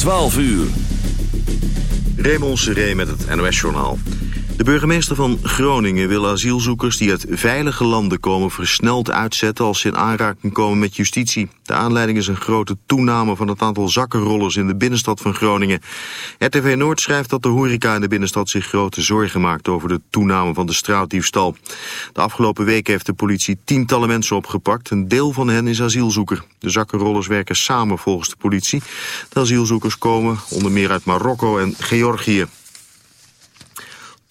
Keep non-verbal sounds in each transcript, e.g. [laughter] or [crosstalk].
12 uur. Raymond Seré met het NOS-journaal. De burgemeester van Groningen wil asielzoekers die uit veilige landen komen versneld uitzetten als ze in aanraking komen met justitie. De aanleiding is een grote toename van het aantal zakkenrollers in de binnenstad van Groningen. RTV Noord schrijft dat de horeca in de binnenstad zich grote zorgen maakt over de toename van de straatdiefstal. De afgelopen weken heeft de politie tientallen mensen opgepakt. Een deel van hen is asielzoeker. De zakkenrollers werken samen volgens de politie. De asielzoekers komen onder meer uit Marokko en Georgië.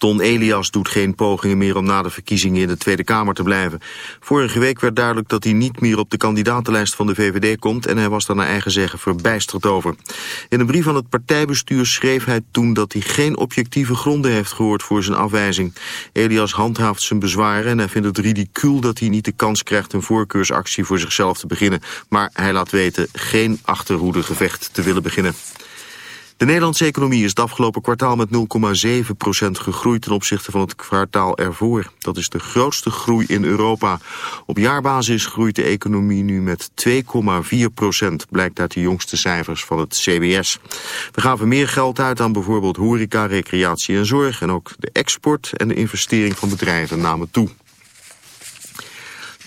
Ton Elias doet geen pogingen meer om na de verkiezingen in de Tweede Kamer te blijven. Vorige week werd duidelijk dat hij niet meer op de kandidatenlijst van de VVD komt... en hij was daar naar eigen zeggen verbijsterd over. In een brief aan het partijbestuur schreef hij toen dat hij geen objectieve gronden heeft gehoord voor zijn afwijzing. Elias handhaaft zijn bezwaren en hij vindt het ridicuul dat hij niet de kans krijgt... een voorkeursactie voor zichzelf te beginnen. Maar hij laat weten geen achterhoedegevecht te willen beginnen. De Nederlandse economie is het afgelopen kwartaal met 0,7% gegroeid ten opzichte van het kwartaal ervoor. Dat is de grootste groei in Europa. Op jaarbasis groeit de economie nu met 2,4% blijkt uit de jongste cijfers van het CBS. We gaven meer geld uit aan bijvoorbeeld horeca, recreatie en zorg. En ook de export en de investering van bedrijven namen toe.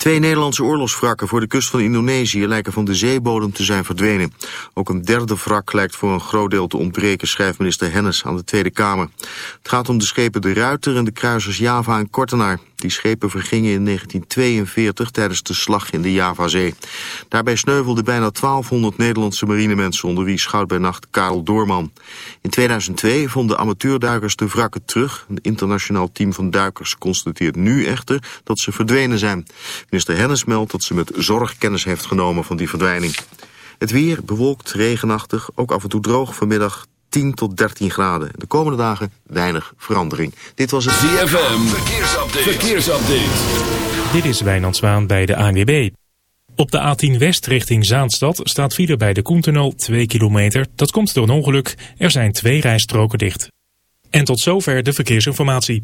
Twee Nederlandse oorlogswrakken voor de kust van Indonesië lijken van de zeebodem te zijn verdwenen. Ook een derde wrak lijkt voor een groot deel te ontbreken, schrijft minister Hennis aan de Tweede Kamer. Het gaat om de schepen De Ruiter en de kruisers Java en Kortenaar. Die schepen vergingen in 1942 tijdens de slag in de Javazee. Daarbij sneuvelden bijna 1200 Nederlandse marinemensen onder wie schout bij nacht Karel Doorman. In 2002 vonden amateurduikers de wrakken terug. Een internationaal team van duikers constateert nu echter dat ze verdwenen zijn. Minister Hennis meldt dat ze met zorg kennis heeft genomen van die verdwijning. Het weer bewolkt, regenachtig, ook af en toe droog vanmiddag 10 tot 13 graden. De komende dagen weinig verandering. Dit was het ZFM. Verkeersupdate. Verkeersupdate. Dit is Wijnand Zwaan bij de ANWB. Op de A10 West richting Zaanstad staat file bij de Koentunnel 2 kilometer. Dat komt door een ongeluk. Er zijn twee rijstroken dicht. En tot zover de verkeersinformatie.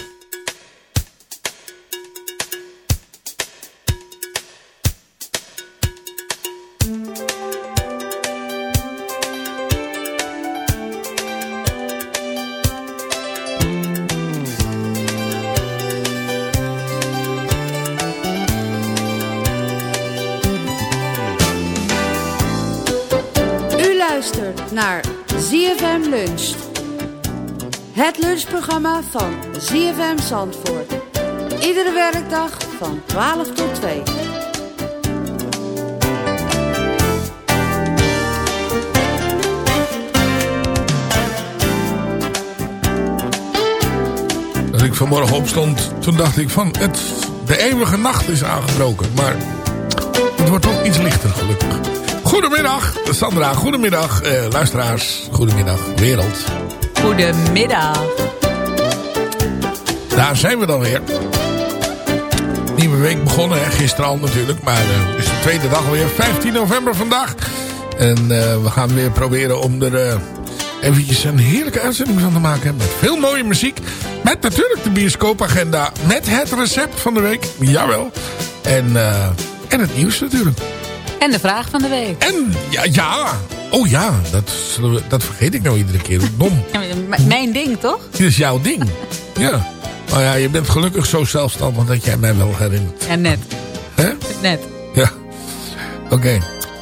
Het lunchprogramma van ZFM Zandvoort. Iedere werkdag van 12 tot 2. Als ik vanmorgen opstond, toen dacht ik van... Het, de eeuwige nacht is aangebroken. Maar het wordt ook iets lichter, gelukkig. Goedemiddag, Sandra. Goedemiddag, eh, luisteraars. Goedemiddag, wereld. Goedemiddag. Daar zijn we dan weer. Nieuwe week begonnen, hè? gisteren al natuurlijk. Maar uh, het is de tweede dag alweer. 15 november vandaag. En uh, we gaan weer proberen om er uh, eventjes een heerlijke uitzending van te maken. Met veel mooie muziek. Met natuurlijk de bioscoopagenda. Met het recept van de week. Jawel. En, en het nieuws natuurlijk. En de vraag van de week. En, ja, ja. Oh ja, dat, dat vergeet ik nou iedere keer. Dom. mijn ding, toch? Dit is jouw ding. ja. Maar ja, je bent gelukkig zo zelfstandig dat jij mij wel herinnert. Ja, net. Hè? Net. Ja. Oké.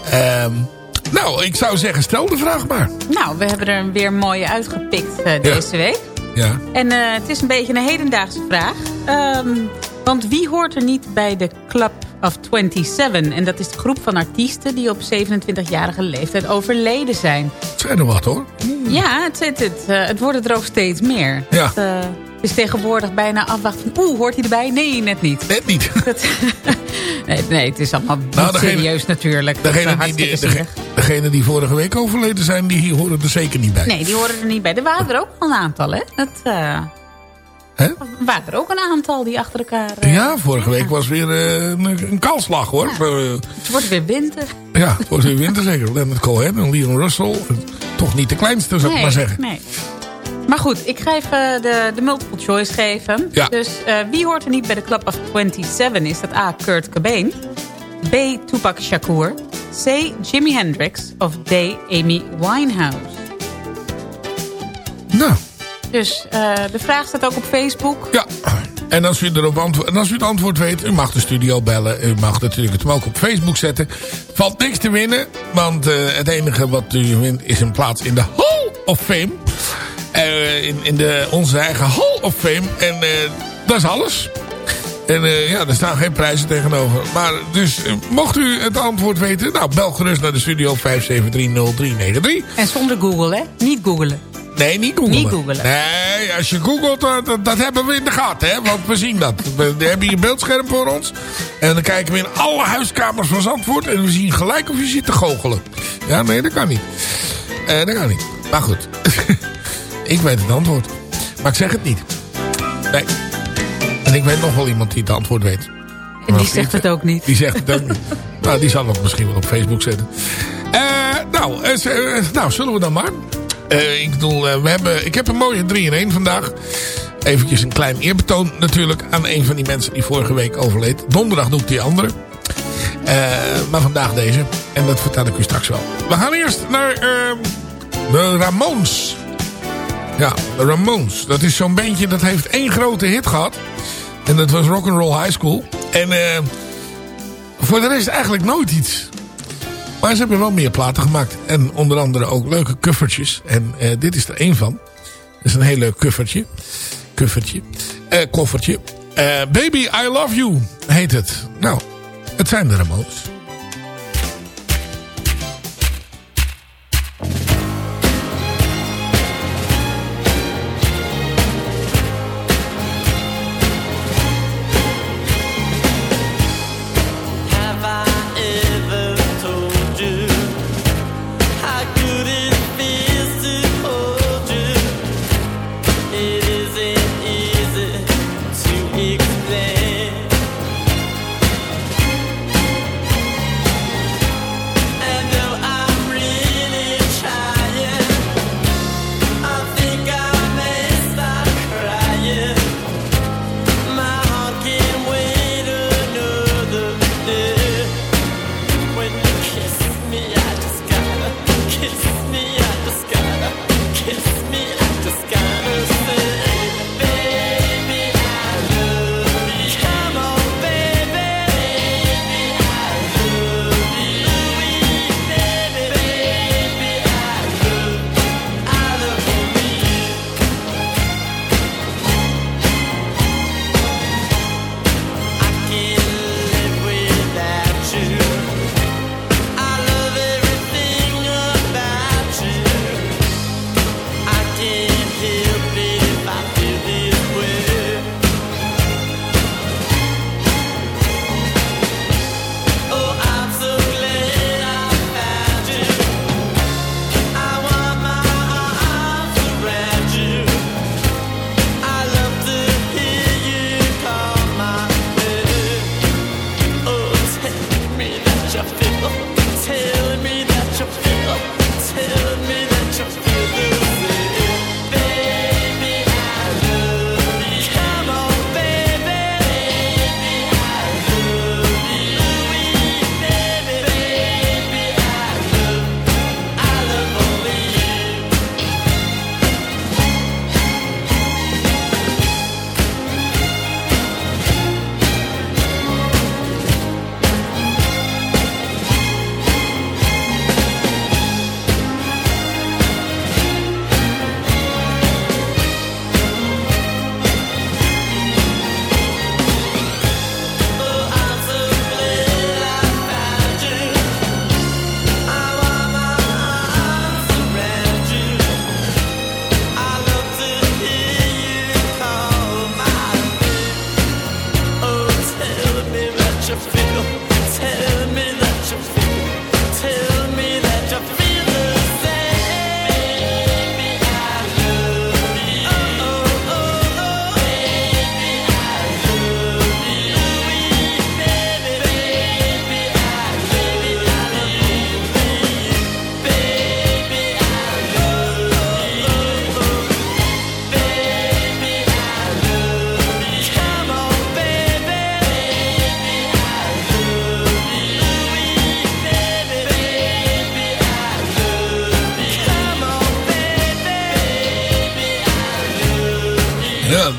Okay. Um, nou, ik zou zeggen, stel de vraag maar. Nou, we hebben er weer mooie uitgepikt uh, deze ja. week. Ja. En uh, het is een beetje een hedendaagse vraag. Um, want wie hoort er niet bij de Club of 27? En dat is de groep van artiesten die op 27-jarige leeftijd overleden zijn. Het zijn er wat hoor. Ja, het, het, het, uh, het worden er ook steeds meer. Ja. Het, uh, is tegenwoordig bijna afwachten van... Oeh, hoort hij erbij? Nee, net niet. Net niet. [laughs] Dat, nee, nee, het is allemaal nou, niet serieus natuurlijk. Degene die, die, degene, degene die vorige week overleden zijn... die horen er zeker niet bij. Nee, die horen er niet bij. Er waren er ook al een aantal, hè? Dat, uh, Hè? Er waren er ook een aantal die achter elkaar... Uh, ja, vorige week was weer uh, een, een kaalslag, hoor. Ja. het wordt weer winter. Ja, het wordt weer winter, zeker. Leonard Cohen en Leon Russell. Toch niet de kleinste, zou ik maar zeggen. Nee. Maar goed, ik ga even de, de multiple choice geven. Ja. Dus uh, wie hoort er niet bij de Club of 27? Is dat A. Kurt Cobain? B. Tupac Shakur? C. Jimi Hendrix? Of D. Amy Winehouse? Nou. Dus uh, de vraag staat ook op Facebook. Ja. En als u, erop antwoord, en als u het antwoord weet, u mag de studio bellen. U mag natuurlijk het ook op Facebook zetten. Valt niks te winnen, want uh, het enige wat u wint is een plaats in de Hall of Fame. Uh, in, in de, onze eigen Hall of Fame. En uh, dat is alles. En uh, ja, er staan geen prijzen tegenover. Maar dus, mocht u het antwoord weten... Nou, bel gerust naar de studio 5730393. En zonder Google, hè? Niet googlen. Nee, niet googlen. Nee, als je googelt, dat, dat, dat, hebben we in de gaten, hè. Want we zien dat. We, we hebben hier een beeldscherm voor ons. En dan kijken we in alle huiskamers van Zandvoort. En we zien gelijk of je zit te goochelen. Ja, nee, dat kan niet. Uh, dat kan niet. Maar goed. [laughs] Ik weet het antwoord. Maar ik zeg het niet. Nee. En ik weet nog wel iemand die het antwoord weet. En die zegt het ook niet. Die zegt het ook niet. nou, die zal het misschien wel op Facebook zetten. Uh, nou, uh, nou, zullen we dan maar. Uh, ik bedoel, we hebben, ik heb een mooie 3-in-1 vandaag. Eventjes een klein eerbetoon natuurlijk aan een van die mensen die vorige week overleed. Donderdag doe ik die andere. maar vandaag deze. En dat vertel ik u straks wel. We gaan eerst naar de Ramones. Ja, de Ramones. Dat is zo'n bandje dat heeft één grote hit gehad. En dat was Rock'n'Roll High School. En voor de rest eigenlijk nooit iets. Maar ze hebben wel meer platen gemaakt. En onder andere ook leuke covertjes. En uh, dit is er één van. Dat is een heel leuk covertje. Covertje. Uh, koffertje. Baby, I Love You heet het. Nou, het zijn de Ramones.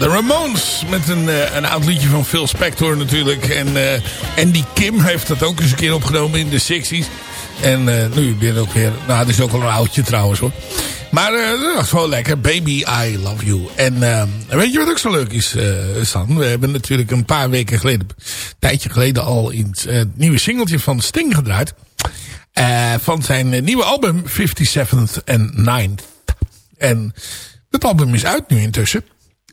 De Ramones. Met een, uh, een oud liedje van Phil Spector natuurlijk. En uh, Andy Kim heeft dat ook eens een keer opgenomen in de 60s. En uh, nu dit ook weer. Nou, dat is ook al een oudje trouwens hoor. Maar dat was wel lekker. Baby, I love you. En weet je wat ook zo leuk is, Stan? We hebben natuurlijk een paar weken geleden, een tijdje geleden al in het nieuwe singeltje van Sting gedraaid. van zijn nieuwe album 57th and 9th. En het album is uit nu intussen.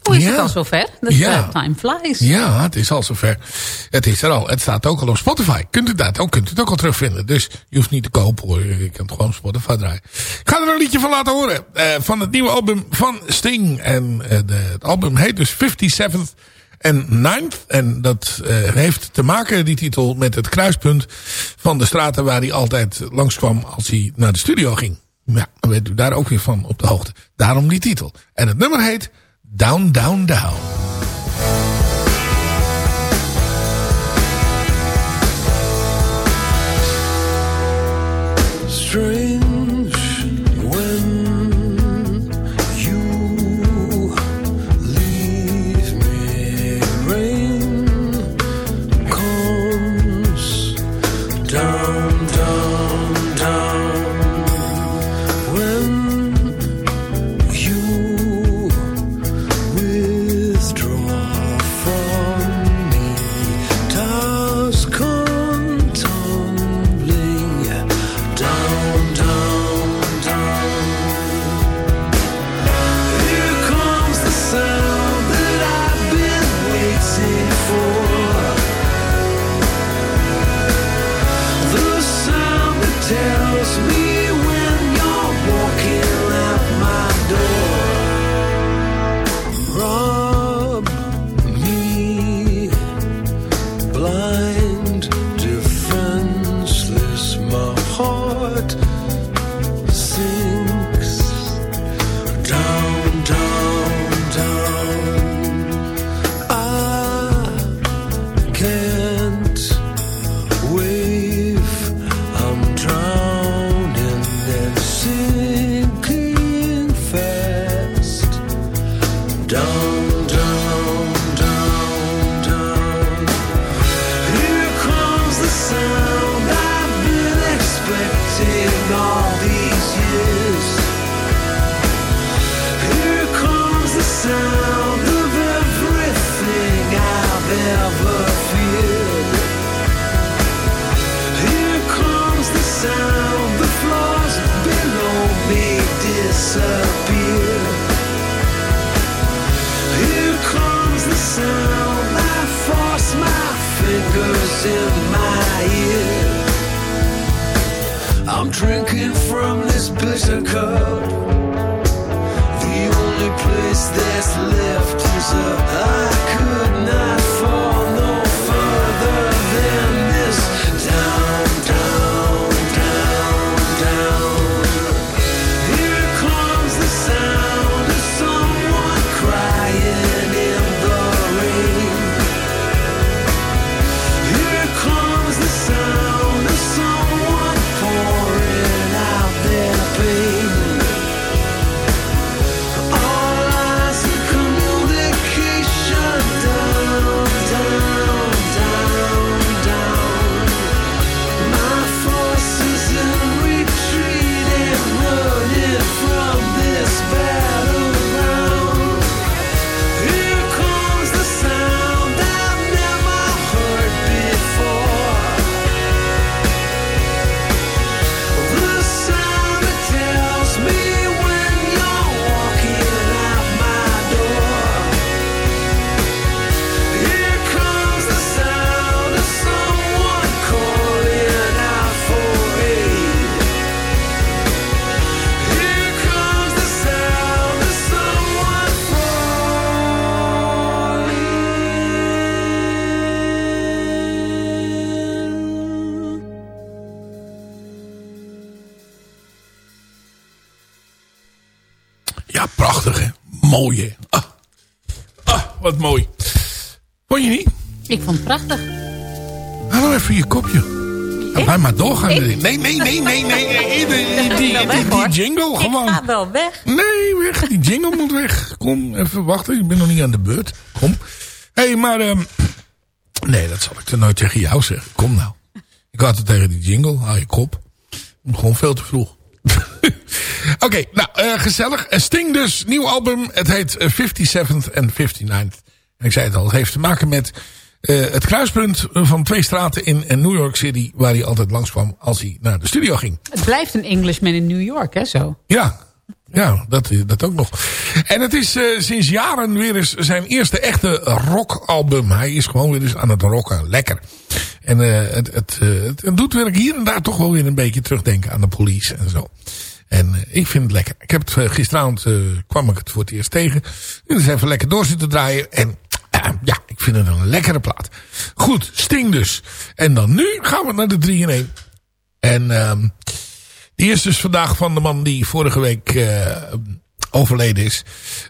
Hoe is ja. het al zover? Dat ja. time flies. Ja, het is al zover. Het is er al. Het staat ook al op Spotify. Kunt u dat ook, kunt u het ook al terugvinden. Dus je hoeft niet te kopen hoor. Je kan het gewoon Spotify draaien. Ik ga er een liedje van laten horen. Uh, van het nieuwe album van Sting. En uh, de, het album heet dus 57th en 9th. En dat uh, heeft te maken, die titel, met het kruispunt van de straten waar hij altijd langskwam als hij naar de studio ging. Ja, dan weet u daar ook weer van op de hoogte. Daarom die titel. En het nummer heet Down, Down, Down. Strange maar doorgaan. Nee, nee, nee, nee, nee. nee. Die, die, die, jingle gewoon. Ik ga wel weg. Nee, weg. Die jingle moet weg. Kom, even wachten. Ik ben nog niet aan de beurt. Kom. Hé, hey, maar... Um, nee, dat zal ik er nooit tegen jou zeggen. Kom nou. Ik had het tegen die jingle. Hou je kop. Gewoon veel te vroeg. [laughs] Oké, okay, nou, uh, gezellig. Sting dus, nieuw album. Het heet 57th en 59th. En ik zei het al, het heeft te maken met uh, het kruispunt van twee straten in New York City... waar hij altijd langskwam als hij naar de studio ging. Het blijft een Englishman in New York, hè, zo? Ja, ja, dat, dat ook nog. En het is uh, sinds jaren weer eens zijn eerste echte rockalbum. Hij is gewoon weer eens aan het rocken. Lekker. En uh, het, het, uh, het, doet weer hier en daar toch wel weer een beetje terugdenken aan de police en zo. En ik vind het lekker. Ik heb het gisteravond kwam ik het voor het eerst tegen. Nu is even lekker door zitten draaien. En ja, ik vind het een lekkere plaat. Goed, Sting dus. En dan nu gaan we naar de 3 in 1. En um, die is dus vandaag van de man die vorige week uh, overleden is.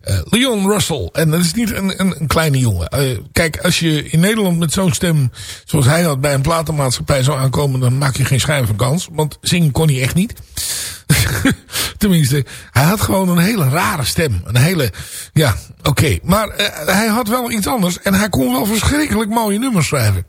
Uh, Leon Russell. En dat is niet een, een, kleine jongen. Uh, kijk, als je in Nederland met zo'n stem zoals hij had bij een platenmaatschappij zou aankomen... dan maak je geen schijn van kans. Want zingen kon hij echt niet. [laughs] Tenminste, hij had gewoon een hele rare stem. Een hele, ja, oké. Maar hij had wel iets anders. En hij kon wel verschrikkelijk mooie nummers schrijven.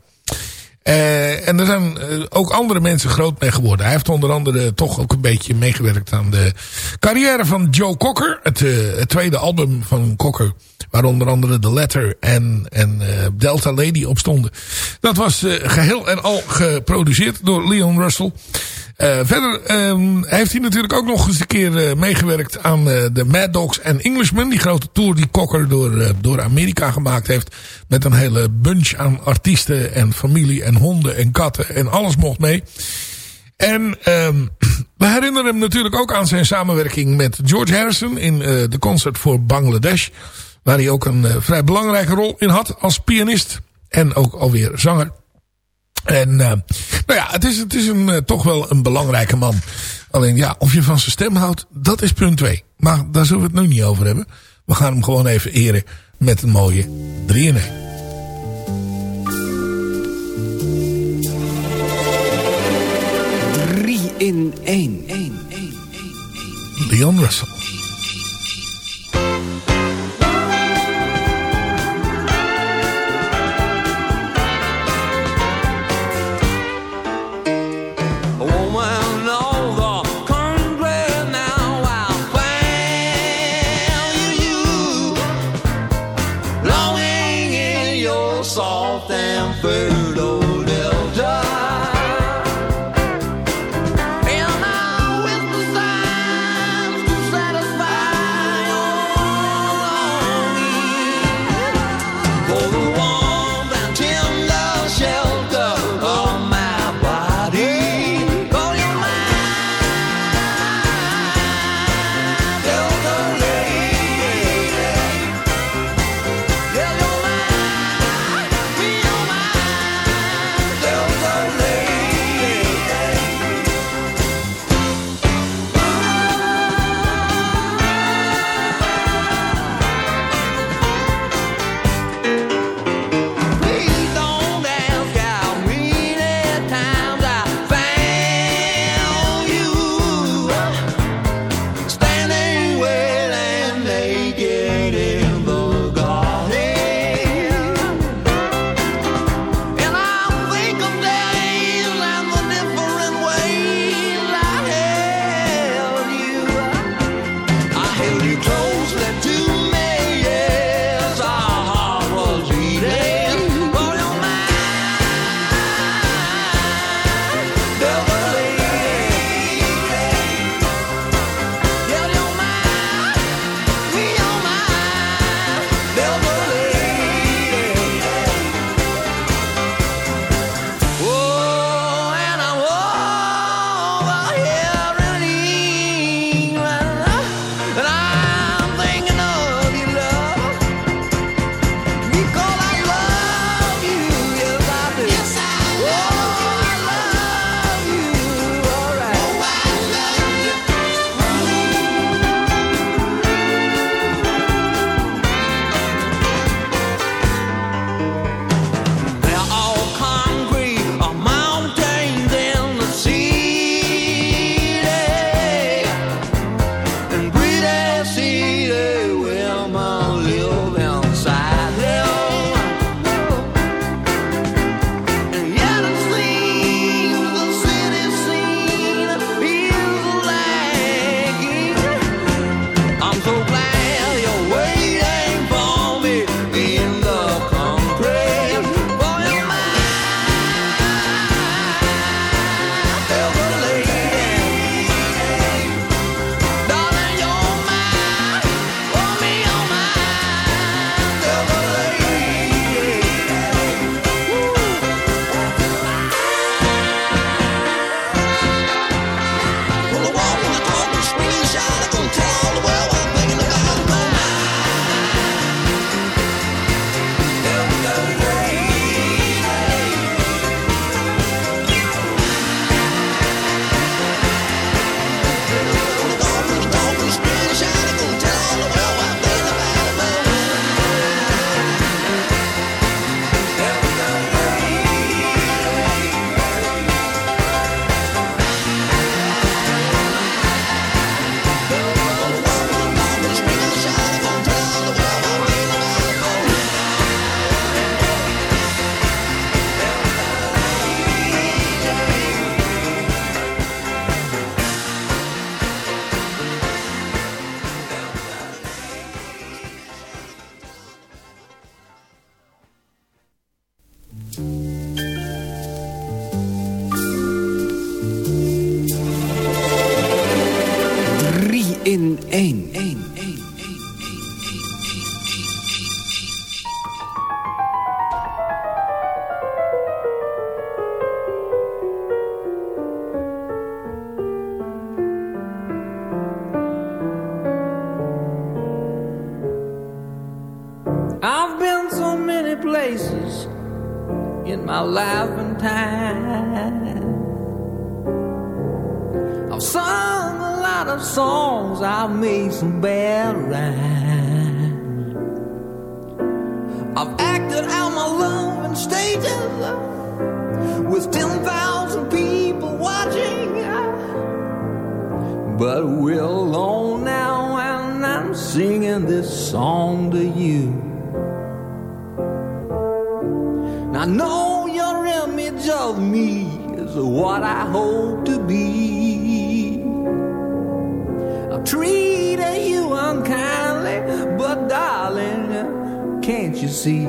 Uh, en er zijn uh, ook andere mensen groot mee geworden. Hij heeft onder andere toch ook een beetje meegewerkt aan de carrière van Joe Cocker. Het, uh, het tweede album van Cocker. Waar onder andere The Letter en, en Delta Lady op stonden. Dat was geheel en al geproduceerd door Leon Russell. Uh, verder um, heeft hij natuurlijk ook nog eens een keer uh, meegewerkt aan uh, de Mad Dogs en Englishmen. Die grote tour die Cocker door, door Amerika gemaakt heeft. Met een hele bunch aan artiesten en familie en honden en katten en alles mocht mee. En um, [clears throat] we herinneren hem natuurlijk ook aan zijn samenwerking met George Harrison in de concert voor Bangladesh. Waar hij ook een vrij belangrijke rol in had als pianist en ook alweer zanger. En uh, nou ja, het is, het is een, uh, toch wel een belangrijke man. Alleen ja, of je van zijn stem houdt, dat is punt 2. Maar daar zullen we het nu niet over hebben. We gaan hem gewoon even eren met een mooie 3 in 1. in 1. Leon Russell. Treated you unkindly, but darling, can't you see?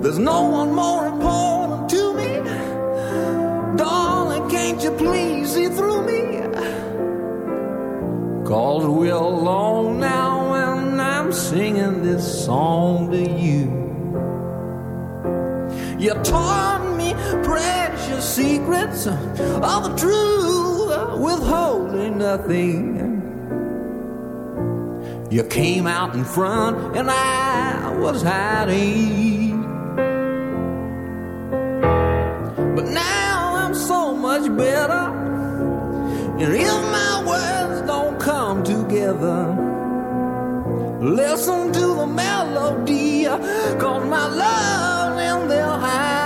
There's no one more important to me. Darling, can't you please see through me? Cause we're alone now, and I'm singing this song to you. You taught me precious secrets of the truth, withholding nothing. You came out in front, and I was hiding. But now I'm so much better, and if my words don't come together. Listen to the melody, cause my love's in there hiding.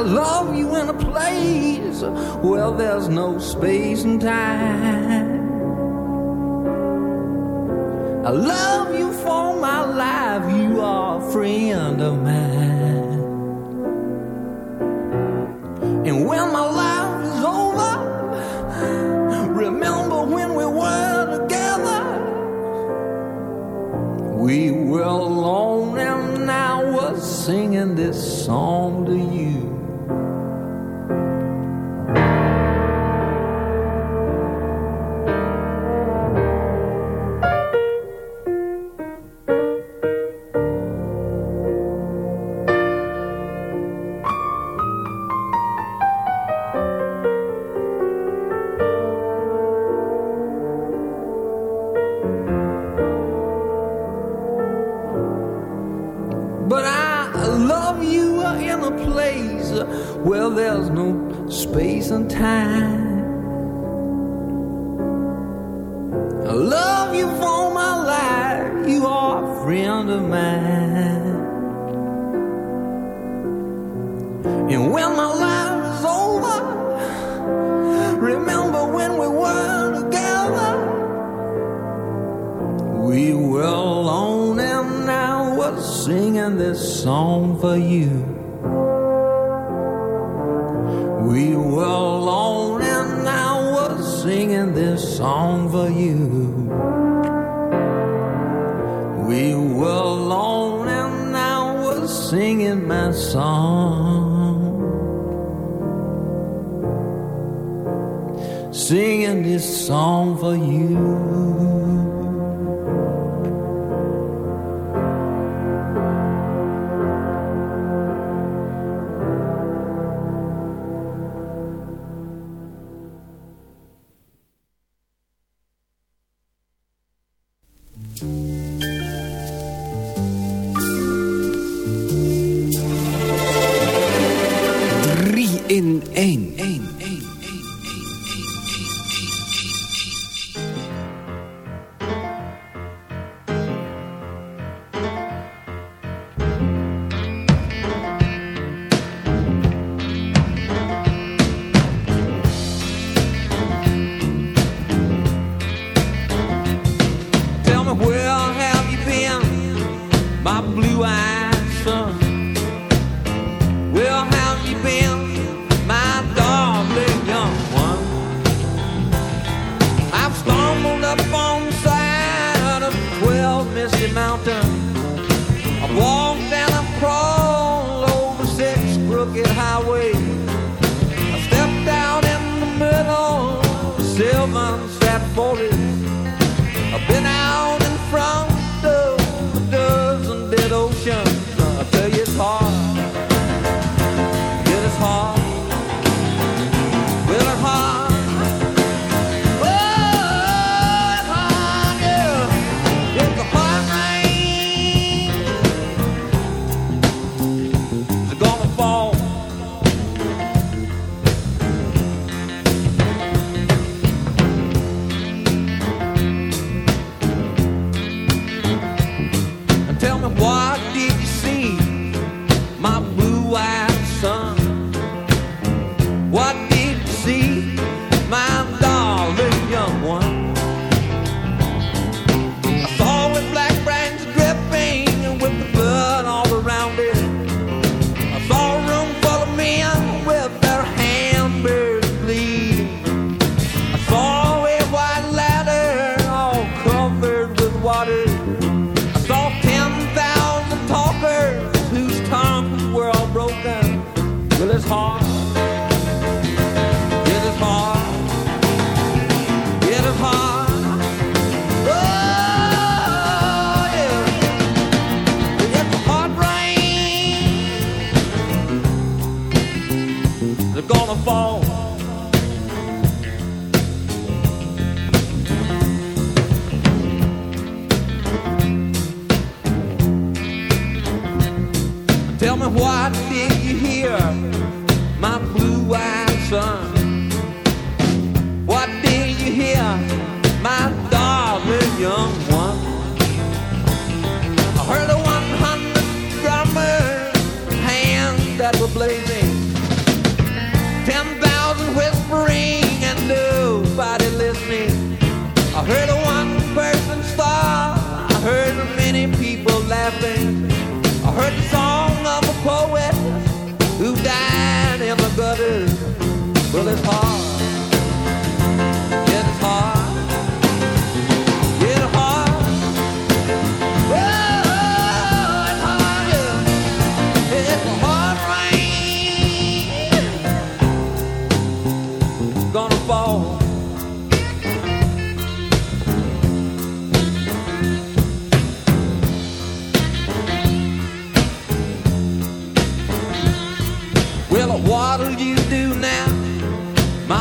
I love you in a place where there's no space and time. I love you for my life, you are a friend of mine. And when my life is over, remember when we were together. We were alone and I was singing this song to you. my blue eyes. Tell me what did you hear, my blue-eyed son?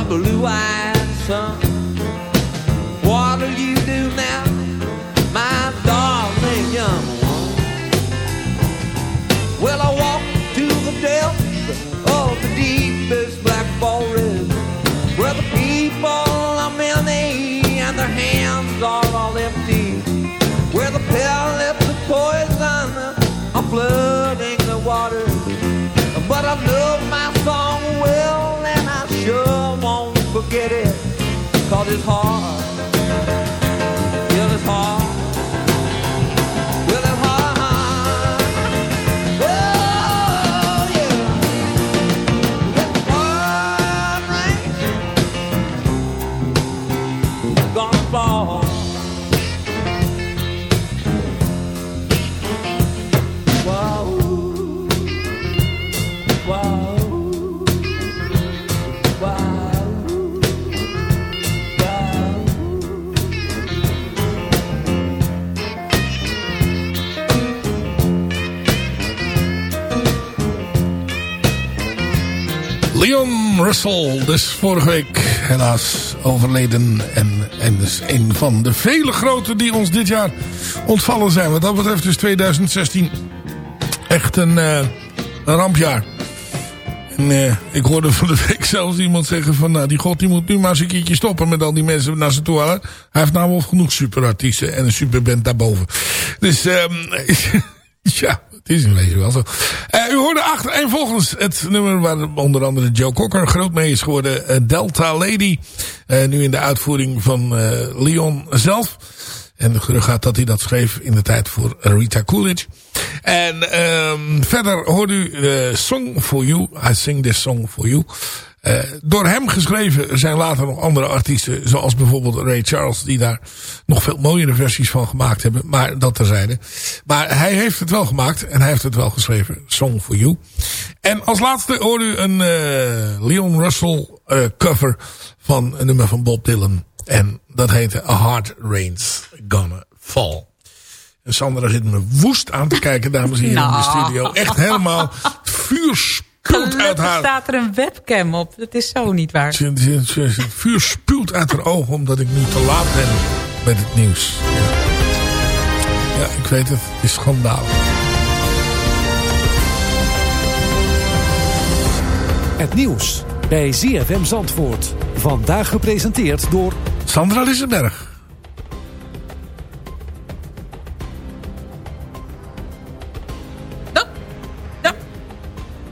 Blue-eyed son? 是痛。Dus vorige week helaas overleden. En, en dus een van de vele grote die ons dit jaar ontvallen zijn. Wat dat betreft is 2016 echt een, eh, een rampjaar. En eh, ik hoorde van de week zelfs iemand zeggen van... Nou, die god die moet nu maar eens een keertje stoppen met al die mensen naar zijn toe halen. Hij heeft namelijk genoeg superartiesten en een superband daarboven. Dus ehm [laughs] ja, het is in wezen wel zo. Eh, u hoorde achter en volgens het nummer waar onder andere Joe Cocker groot mee is geworden. eh, Delta Lady. Eh, nu in de uitvoering van Leon zelf. En de gerucht gaat dat hij dat schreef in de tijd voor Rita Coolidge. En ehm verder hoort u Song for You. I Sing This Song for You. Uh, door hem geschreven zijn later nog andere artiesten. Zoals bijvoorbeeld Ray Charles. Die daar nog veel mooiere versies van gemaakt hebben. Maar dat terzijde. Maar hij heeft het wel gemaakt. En hij heeft het wel geschreven. Song for You. En als laatste hoort u een uh, Leon Russell uh, cover. Van een nummer van Bob Dylan. En dat heette A Hard Rain's Gonna Fall. En Sandra zit me woest aan te kijken, dames en heren, in de Nou. studio. Echt helemaal vuur spuwt uit haar... staat er een webcam op. Dat is zo niet waar. Ze- ze- ze- ze- Het vuur spuwt uit haar ogen omdat ik nu te laat ben met het nieuws. Ja, ja ik weet het. Het is schandalig. Het nieuws bij ZFM Zandvoort. Vandaag gepresenteerd door... Sandra Lissenberg.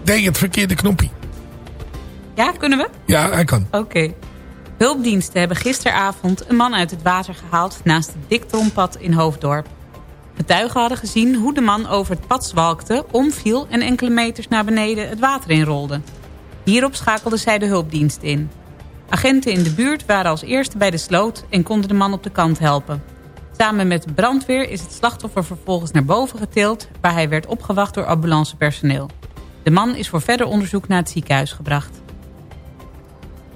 Nee, het verkeerde knopje. Ja, kunnen we? Ja, hij kan. Oké. Hulpdiensten hebben gisteravond een man uit het water gehaald... naast het Diktrompad in Hoofddorp. Getuigen hadden gezien hoe de man over het pad zwalkte... omviel en enkele meters naar beneden het water inrolde. Hierop schakelden zij de hulpdienst in. Agenten in de buurt waren als eerste bij de sloot... en konden de man op de kant helpen. Samen met de brandweer is het slachtoffer vervolgens naar boven getild... waar hij werd opgewacht door ambulancepersoneel. De man is voor verder onderzoek naar het ziekenhuis gebracht.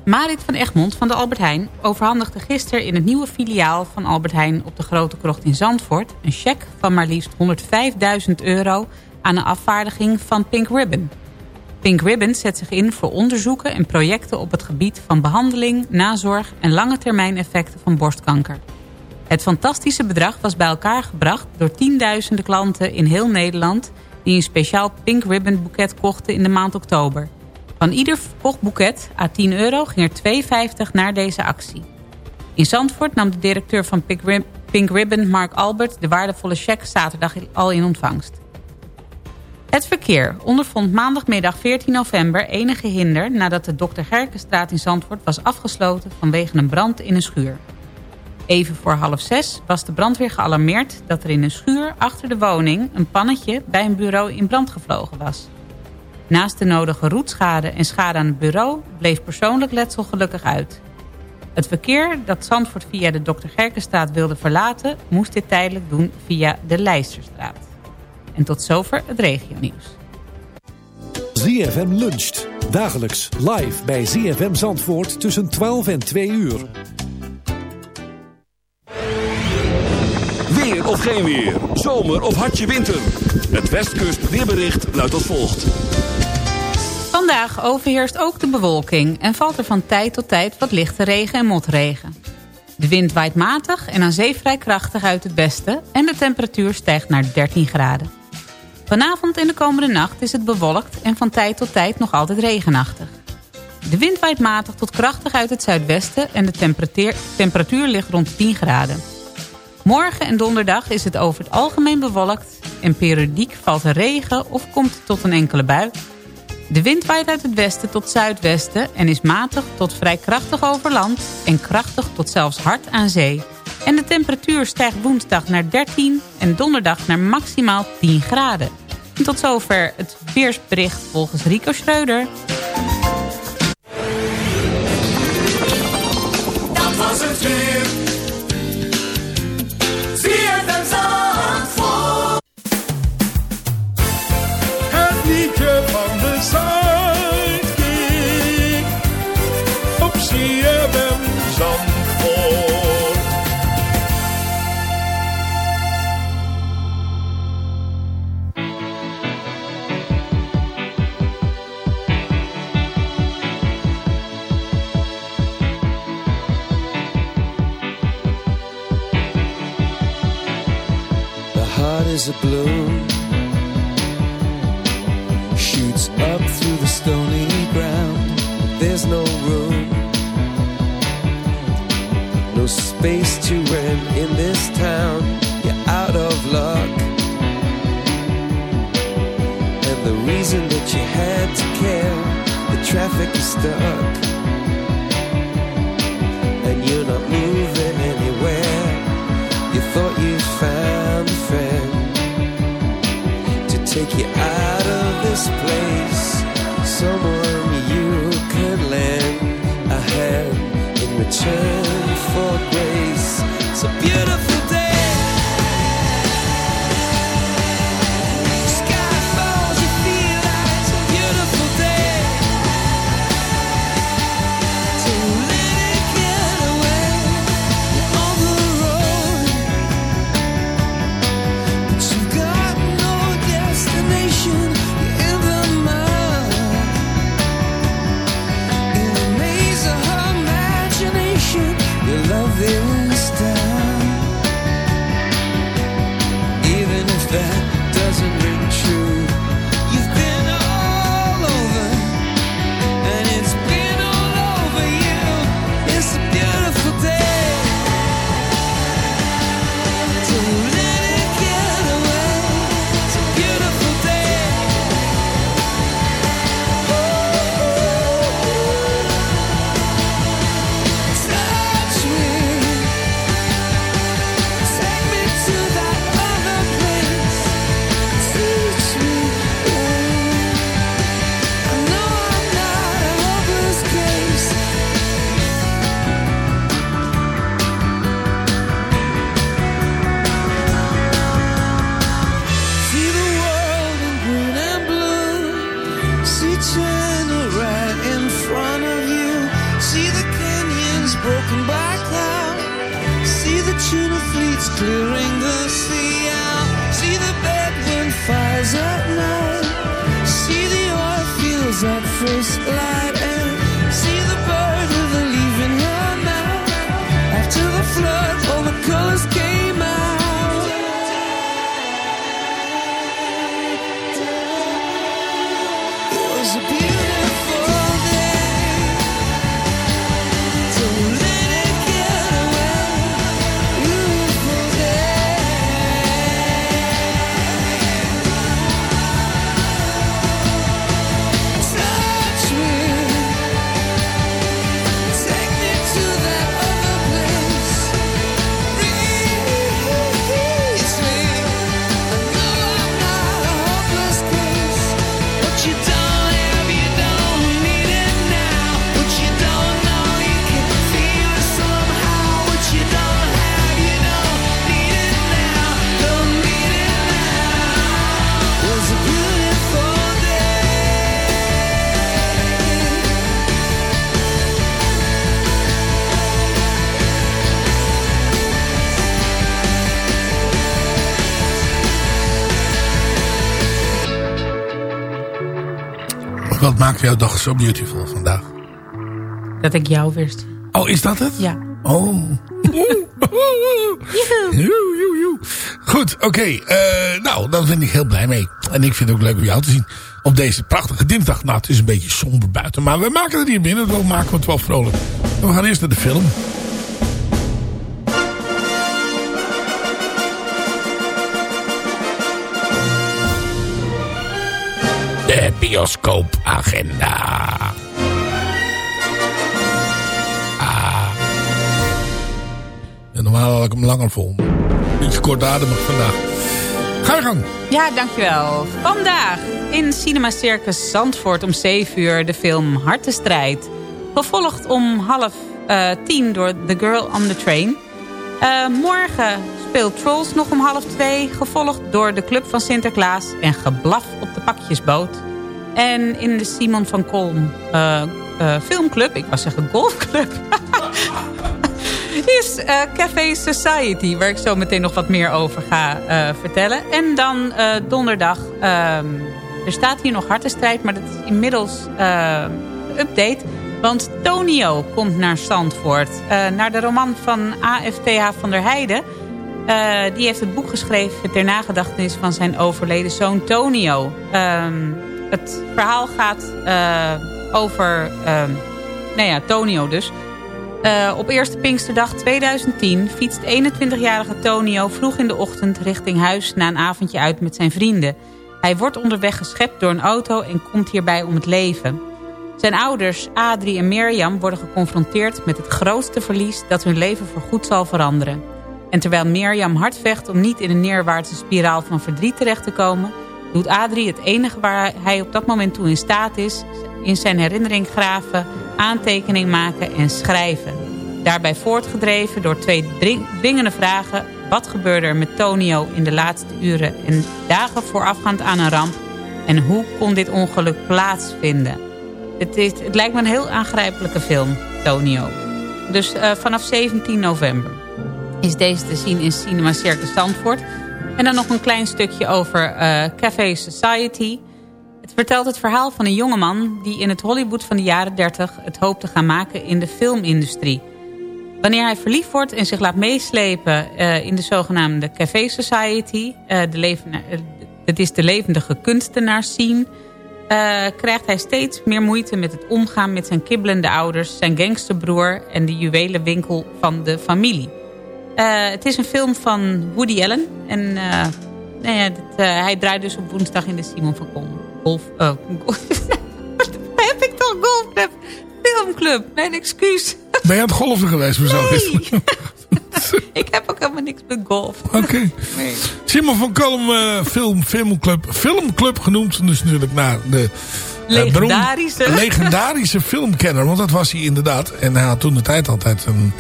Marit van Egmond van de Albert Heijn overhandigde gisteren in het nieuwe filiaal van Albert Heijn op de Grote Krocht in Zandvoort een cheque van maar liefst 105.000 euro aan een afvaardiging van Pink Ribbon. Pink Ribbon zet zich in voor onderzoeken en projecten op het gebied van behandeling, nazorg en lange termijn effecten van borstkanker. Het fantastische bedrag was bij elkaar gebracht door tienduizenden klanten in heel Nederland die een speciaal Pink Ribbon boeket kochten in de maand oktober. Van ieder verkocht boeket, à 10 euro, ging er 2,50 naar deze actie. In Zandvoort nam de directeur van Pink Ribbon, Mark Albert, de waardevolle cheque zaterdag al in ontvangst. Het verkeer ondervond maandagmiddag 14 november enige hinder... nadat de Dr. Gerkenstraat in Zandvoort was afgesloten vanwege een brand in een schuur. Even voor half zes was de brandweer gealarmeerd dat er in een schuur achter de woning... een pannetje bij een bureau in brand gevlogen was. Naast de nodige roetschade en schade aan het bureau bleef persoonlijk letsel gelukkig uit. Het verkeer dat Zandvoort via de Dr. Gerkenstraat wilde verlaten... moest dit tijdelijk doen via de Leisterstraat. En tot zover het regionieuws. ZFM luncht. Dagelijks live bij ZFM Zandvoort tussen 12 en 2 uur. Of geen weer. Zomer of hartje winter. Het Westkust weerbericht luidt als volgt. Vandaag overheerst ook de bewolking en valt er van tijd tot tijd wat lichte regen en motregen. De wind waait matig en aan zee vrij krachtig uit het westen en de temperatuur stijgt naar 13 graden. Vanavond en de komende nacht is het bewolkt en van tijd tot tijd nog altijd regenachtig. De wind waait matig tot krachtig uit het zuidwesten en de temperatuur, temperatuur ligt rond 10 graden. Morgen en donderdag is het over het algemeen bewolkt en periodiek valt er regen of komt tot een enkele bui. De wind waait uit het westen tot zuidwesten en is matig tot vrij krachtig over land en krachtig tot zelfs hard aan zee. En de temperatuur stijgt woensdag naar 13 en donderdag naar maximaal 10 graden. En tot zover het weersbericht volgens Rico Schreuder. Is a balloon Shoots up through the stony ground There's no room. No space to rent in this town. You're out of luck. And the reason that you had to care The traffic is stuck. And you're not moving anywhere. You thought you found take you out of this place. Someone you could lend a hand in return for grace. A beautiful jouw dag zo beautiful vandaag? Dat ik jou wist. Oh, is dat het? Ja. Oh. Joe, joe, joe. Goed, oké. eh, nou, daar ben ik heel blij mee. En ik vind het ook leuk om jou te zien. Op deze prachtige dinsdag. Nou, het is een beetje somber buiten. Maar we maken het hier binnen. Dan maken we het wel vrolijk. We gaan eerst naar de film. De bioscoopagenda. Ah. En normaal had ik hem langer vol. Iets kortademig vandaag. Ga je gang. Ja, dankjewel. Vandaag in Cinema Circus Zandvoort om 7 uur de film Hartenstrijd. Gevolgd om half eh, tien door The Girl on the Train. Eh, morgen speelt Trolls nog om half twee. Gevolgd door de Club van Sinterklaas en geblaf op de pakjesboot. En in de Simon van Kolm eh, eh, filmclub, ik was zeggen golfclub... [laughs] is eh, Café Society, waar ik zo meteen nog wat meer over ga vertellen. En dan donderdag, ehm, er staat hier nog hartenstrijd, maar dat is inmiddels update. Want Tonio komt naar Zandvoort, naar de roman van AFTH van der Heijden. Die heeft het boek geschreven ter nagedachtenis van zijn overleden zoon Tonio. Ehm, het verhaal gaat eh, over, ehm, nou ja, Tonio dus... Uh, op eerste Pinksterdag 2010 fietst 21-jarige Tonio vroeg in de ochtend richting huis na een avondje uit met zijn vrienden. Hij wordt onderweg geschept door een auto en komt hierbij om het leven. Zijn ouders, Adrie en Mirjam, worden geconfronteerd met het grootste verlies dat hun leven voorgoed zal veranderen. En terwijl Mirjam hard vecht om niet in een neerwaartse spiraal van verdriet terecht te komen, doet Adrie het enige waar hij op dat moment toe in staat is, in zijn herinnering graven, aantekening maken en schrijven. Daarbij voortgedreven door twee dring- dwingende vragen. Wat gebeurde er met Tonio in de laatste uren en dagen voorafgaand aan een ramp? En hoe kon dit ongeluk plaatsvinden? Het, is, het lijkt me een heel aangrijpelijke film, Tonio. Dus uh, vanaf 17 november is deze te zien in Cinema Circus Zandvoort. En dan nog een klein stukje over uh, Café Society... Het vertelt het verhaal van een jongeman die in het Hollywood van de jaren 30 het hoopt te gaan maken in de filmindustrie. Wanneer hij verliefd wordt en zich laat meeslepen uh, in de zogenaamde Café Society, uh, de leven, het is de levendige kunstenaarsscene, krijgt hij steeds meer moeite met het omgaan met zijn kibbelende ouders, zijn gangsterbroer en de juwelenwinkel van de familie. Het is een film van Woody Allen en nou ja, dit, hij draait dus op woensdag in de Simon van Kom golf... Golf [laughs] heb ik toch golfclub? Filmclub, mijn excuus. Ben je aan het golven geweest? Hoezo? Nee. [laughs] ik heb ook helemaal niks met golf. Oké. Okay. Nee. Simon van Kolm uh, film, Filmclub. Filmclub genoemd. Dus natuurlijk naar de... Uh, legendarische. Beroemd, legendarische filmkenner. Want dat was hij inderdaad. En hij had toen de tijd altijd een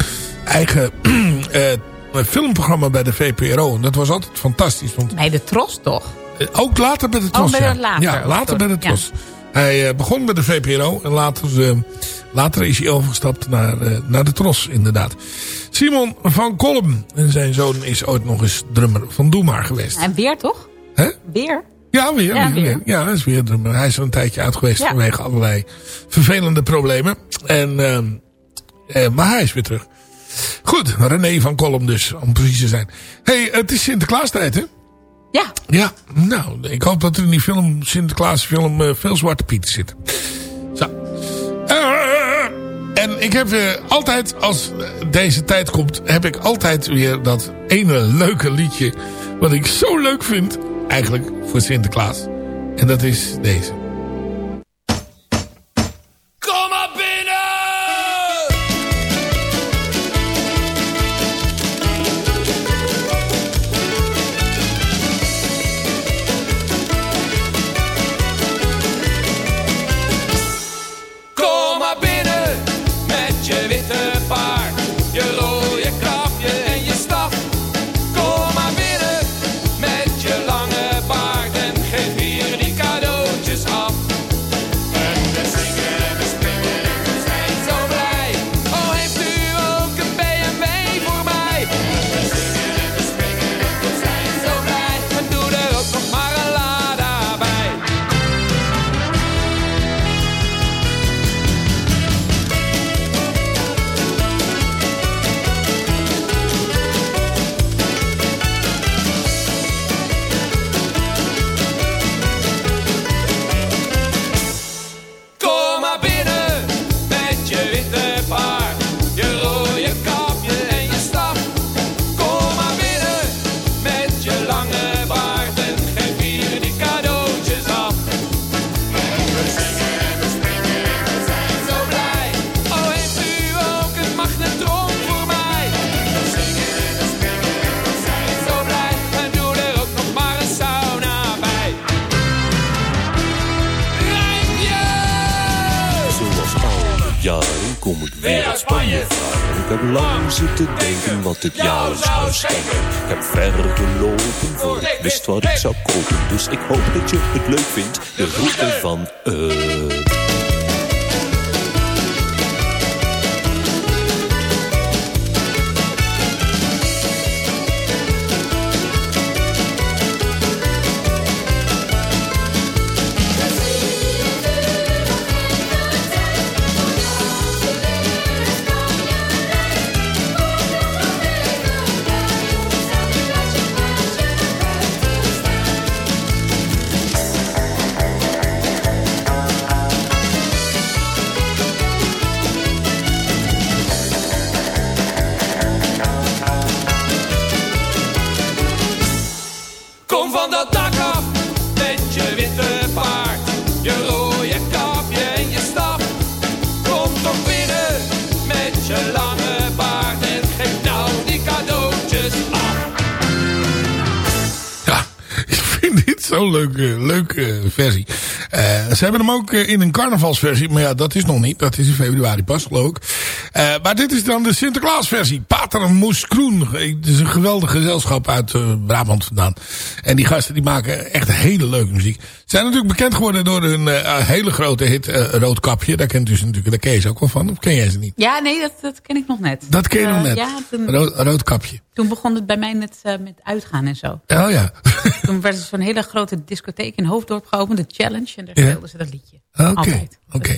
eigen... uh, [clears throat] filmprogramma bij de VPRO. En dat was altijd fantastisch. Want bij de Tros toch? Ook later bij de Tros. Oh, bij ja. later. Ja, later bij de Tros. Ja. Hij uh, begon bij de VPRO en later, uh, later is hij overgestapt naar, naar de Tros, inderdaad. Simon van Kolm en zijn zoon is ooit nog eens drummer van Doe Maar geweest. En weer toch? Hè? Weer? Ja, weer. Ja, weer. weer. Ja, dat is weer drummer. Hij is er een tijdje uit geweest Ja. vanwege allerlei vervelende problemen. En, ehm, eh, maar hij is weer terug. Goed, René van Kolm dus, om precies te zijn. hey, het is Sinterklaastijd, hè? Ja. Ja, nou, ik hoop dat er in die film, Sinterklaas film, eh, veel Zwarte Pieten zitten. Zo. Eh, en ik heb weer altijd, als deze tijd komt, heb ik altijd weer dat ene leuke liedje. Wat ik zo leuk vind, eigenlijk, voor Sinterklaas. En dat is deze. Kom ik weer uit Spanje. Ik heb lang zitten denken wat ik jou zou schenken. Ik heb verder gelopen voor ik wist wat ik zou kopen. Dus ik hoop dat je het leuk vindt, de groeten van eh. Ze hebben hem ook eh, in een carnavalsversie. Maar ja, dat is nog niet. Dat is in februari pas, geloof ik. Eh, maar dit is dan de Sinterklaasversie. Pater Moes Kroen. Het is een geweldig gezelschap uit eh, Brabant vandaan. En die gasten die maken echt hele leuke muziek. Ze zijn natuurlijk bekend geworden door hun eh, hele grote hit eh, Roodkapje. Daar kent u ze natuurlijk, daar ken je ze ook wel van. Of ken jij ze niet? Ja, nee, dat, dat ken ik nog net. Dat ken je nog Eh, net. Ja, toen, Rood, Roodkapje. toen begon het bij mij net eh, met uitgaan en zo. Oh ja. [laughs] Toen werd er zo'n hele grote discotheek in Hoofddorp geopend, de Challenge. En daar Ja. speelden ze dat liedje. Oké, Altijd. oké.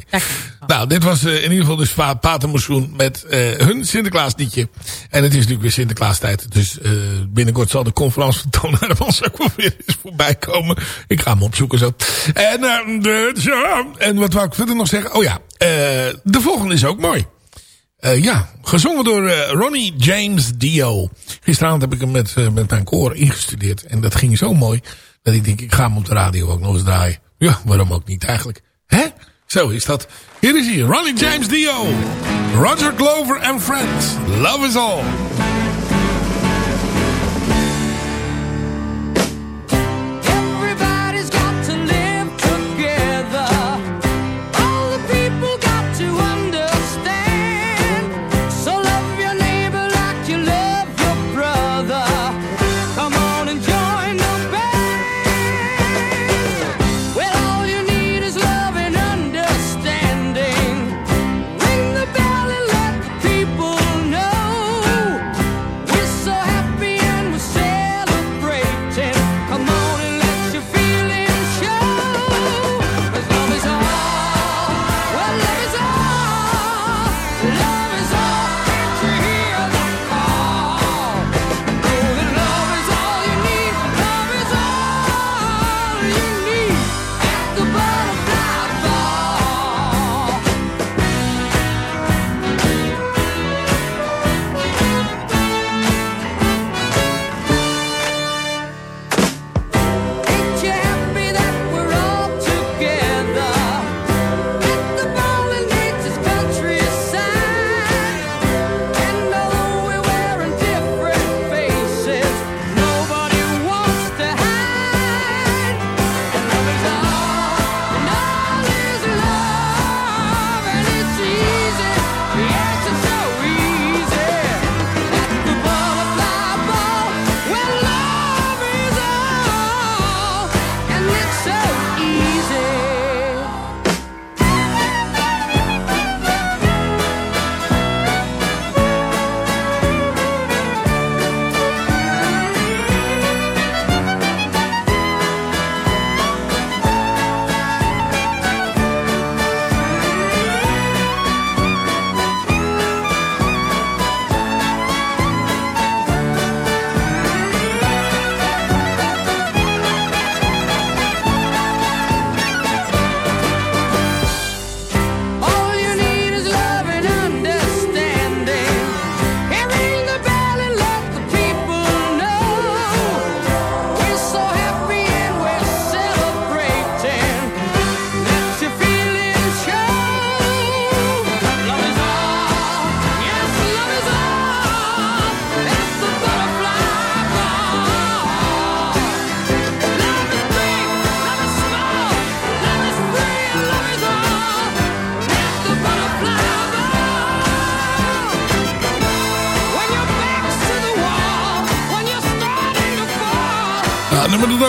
Nou, dit was eh, in ieder geval dus Pa- Pater Moesroen met eh, hun Sinterklaasliedje. En het is natuurlijk weer Sinterklaastijd. Dus eh, binnenkort zal de conferentie van Toon Hermans ook wel weer eens voorbij komen. Ik ga hem opzoeken zo. En, de, ja, en wat wou ik verder nog zeggen? Oh ja, de volgende is ook mooi. Eh, ja, gezongen door eh, Ronnie James Dio. Gisteravond heb ik hem met, eh, met mijn koor ingestudeerd. En dat ging zo mooi. Dat ik denk, ik ga hem op de radio ook nog eens draaien. Ja, waarom ook niet eigenlijk. Hè? Zo is dat. Hier is hij, Ronnie James Dio. Roger Glover and Friends. Love is all.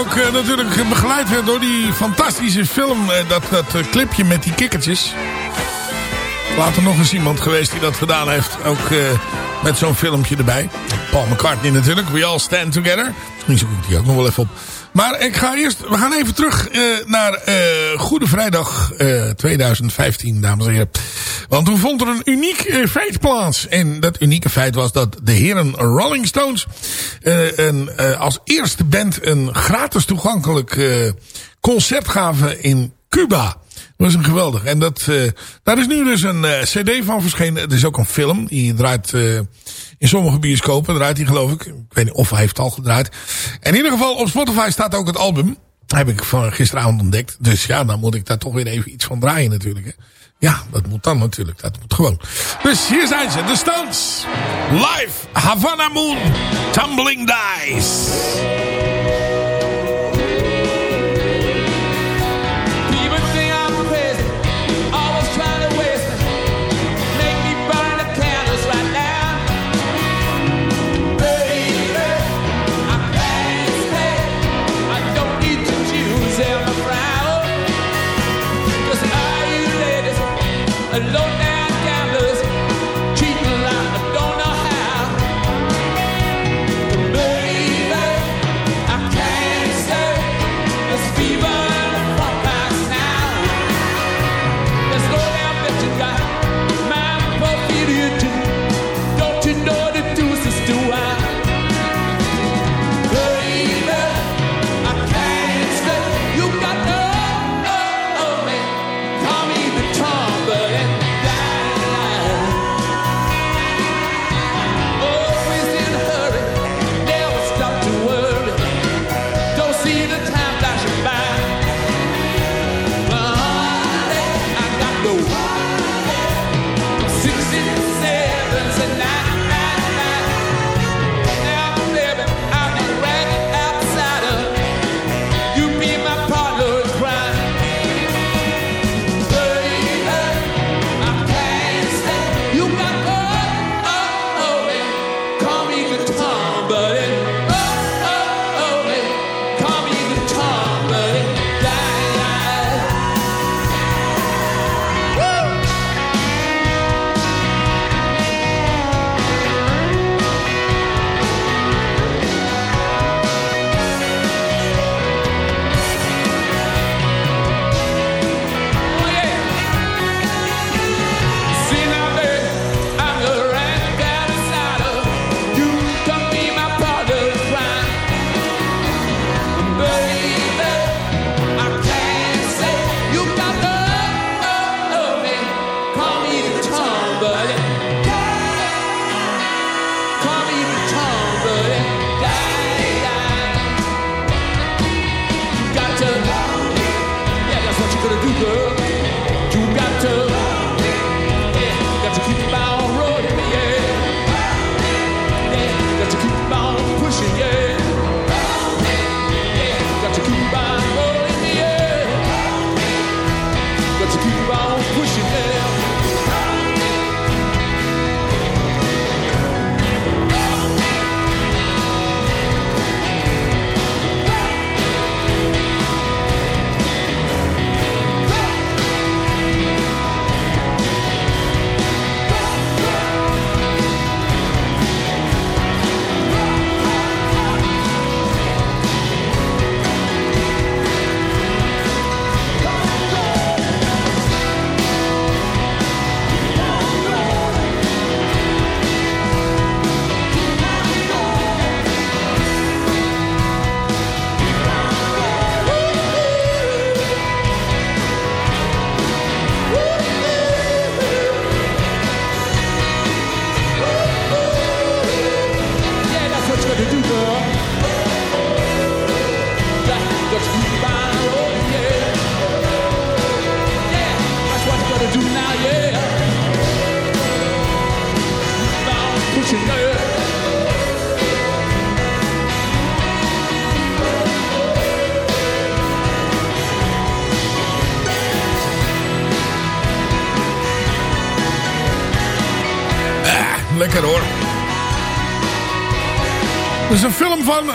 Ook eh, natuurlijk begeleid werd door die fantastische film. eh, dat dat eh, clipje met die kikkertjes. Later nog eens iemand geweest die dat gedaan heeft. Ook met zo'n filmpje erbij. Paul McCartney natuurlijk. We All Stand Together. Misschien zoek ik die ook nog wel even op. Maar ik ga eerst, we gaan even terug naar Goede Vrijdag eh, 2015, dames en heren. Want toen vond er een uniek eh, feit plaats. En dat unieke feit was dat de heren Rolling Stones eh, een, eh, als eerste band een gratis toegankelijk concert gaven in Cuba. Dat was een geweldig. En dat, daar is nu dus een cd van verschenen. Het is ook een film. Die draait in sommige bioscopen. Draait die geloof ik. Ik weet niet of hij heeft het al gedraaid. In ieder geval op Spotify staat ook het album. Heb ik van gisteravond ontdekt. Dus ja, dan moet ik daar toch weer even iets van draaien natuurlijk. Hè. Ja, dat moet dan natuurlijk. Dat moet gewoon. Dus hier zijn ze. De Stones. Live. Havana Moon. Tumbling Dice. alone.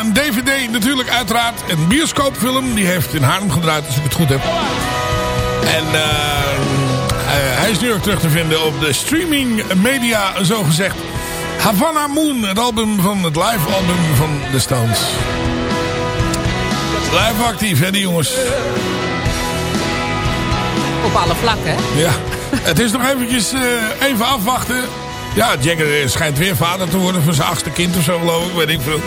Een dvd natuurlijk uiteraard. Een bioscoopfilm, die heeft in Haarlem gedraaid als ik het goed heb. En uh, hij is nu ook terug te vinden op de streaming media, zo gezegd. Havana Moon, het album van het live album van The Stones. Live actief, hè die jongens. Op alle vlakken, Ja, het is nog eventjes uh, even afwachten. Ja, Jagger schijnt weer vader te worden van zijn achtste kind of zo, geloof ik. Weet ik veel.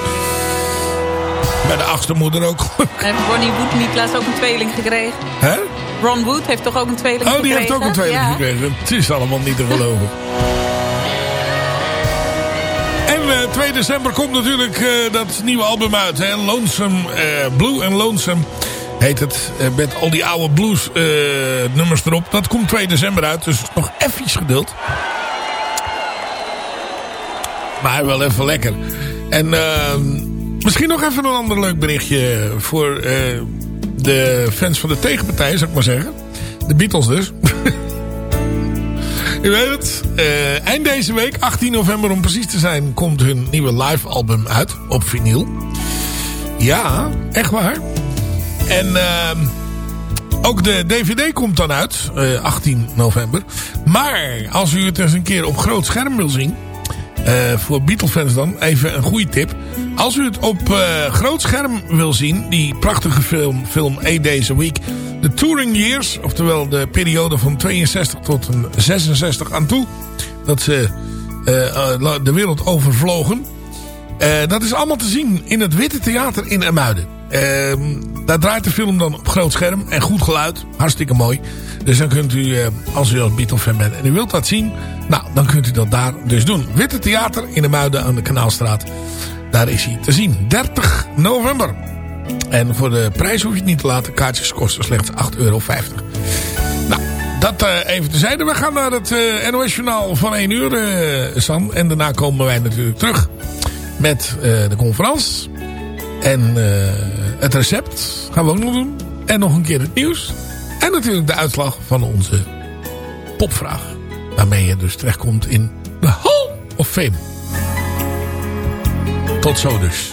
Bij de achtste moeder ook. [laughs] Heeft Ronnie Wood niet laatst ook een tweeling gekregen? Hè? Ron Wood heeft toch ook een tweeling gekregen? Oh, die gekregen? heeft ook een tweeling ja. gekregen. Het is allemaal niet te geloven. En uh, 2 december komt natuurlijk uh, dat nieuwe album uit. Hè? Lonesome, uh, Blue and Lonesome heet het. met al die oude blues nummers erop. Dat komt 2 december uit. Dus nog even geduld. Maar wel even lekker. En uh, misschien nog even een ander leuk berichtje voor uh, de fans van de tegenpartij, zou ik maar zeggen. De Beatles dus. [laughs] U weet het. Uh, eind deze week, 18 november om precies te zijn, komt hun nieuwe live album uit op vinyl. Ja, echt waar. En uh, ook de DVD komt dan uit, 18 november. Maar als u het eens een keer op groot scherm wil zien... Uh, voor Beatle-fans dan even een goede tip. Als u het op uh, groot scherm wil zien, die prachtige film, film A Days a Week. The Touring Years, oftewel de periode van 62 tot 66 aan toe. Dat ze uh, de wereld overvlogen. dat is allemaal te zien in het Witte Theater in Emuiden. Daar draait de film dan op groot scherm en goed geluid. Hartstikke mooi. Dus dan kunt u, als u als Beatle-fan bent en u wilt dat zien... Nou, dan kunt u dat daar dus doen. Witte Theater in de Muiden aan de Kanaalstraat. Daar is hij te zien. 30 november. En voor de prijs hoef je het niet te laten. Kaartjes kosten slechts 8,50 euro. Nou, dat uh, even tezijde. We gaan naar het uh, NOS Journaal van 1 uur, Sam. En daarna komen wij natuurlijk terug met de conferentie. En het recept gaan we ook nog doen. En nog een keer het nieuws. En natuurlijk de uitslag van onze popvraag. Waarmee je dus terechtkomt in de Hall of Fame. Tot zo dus.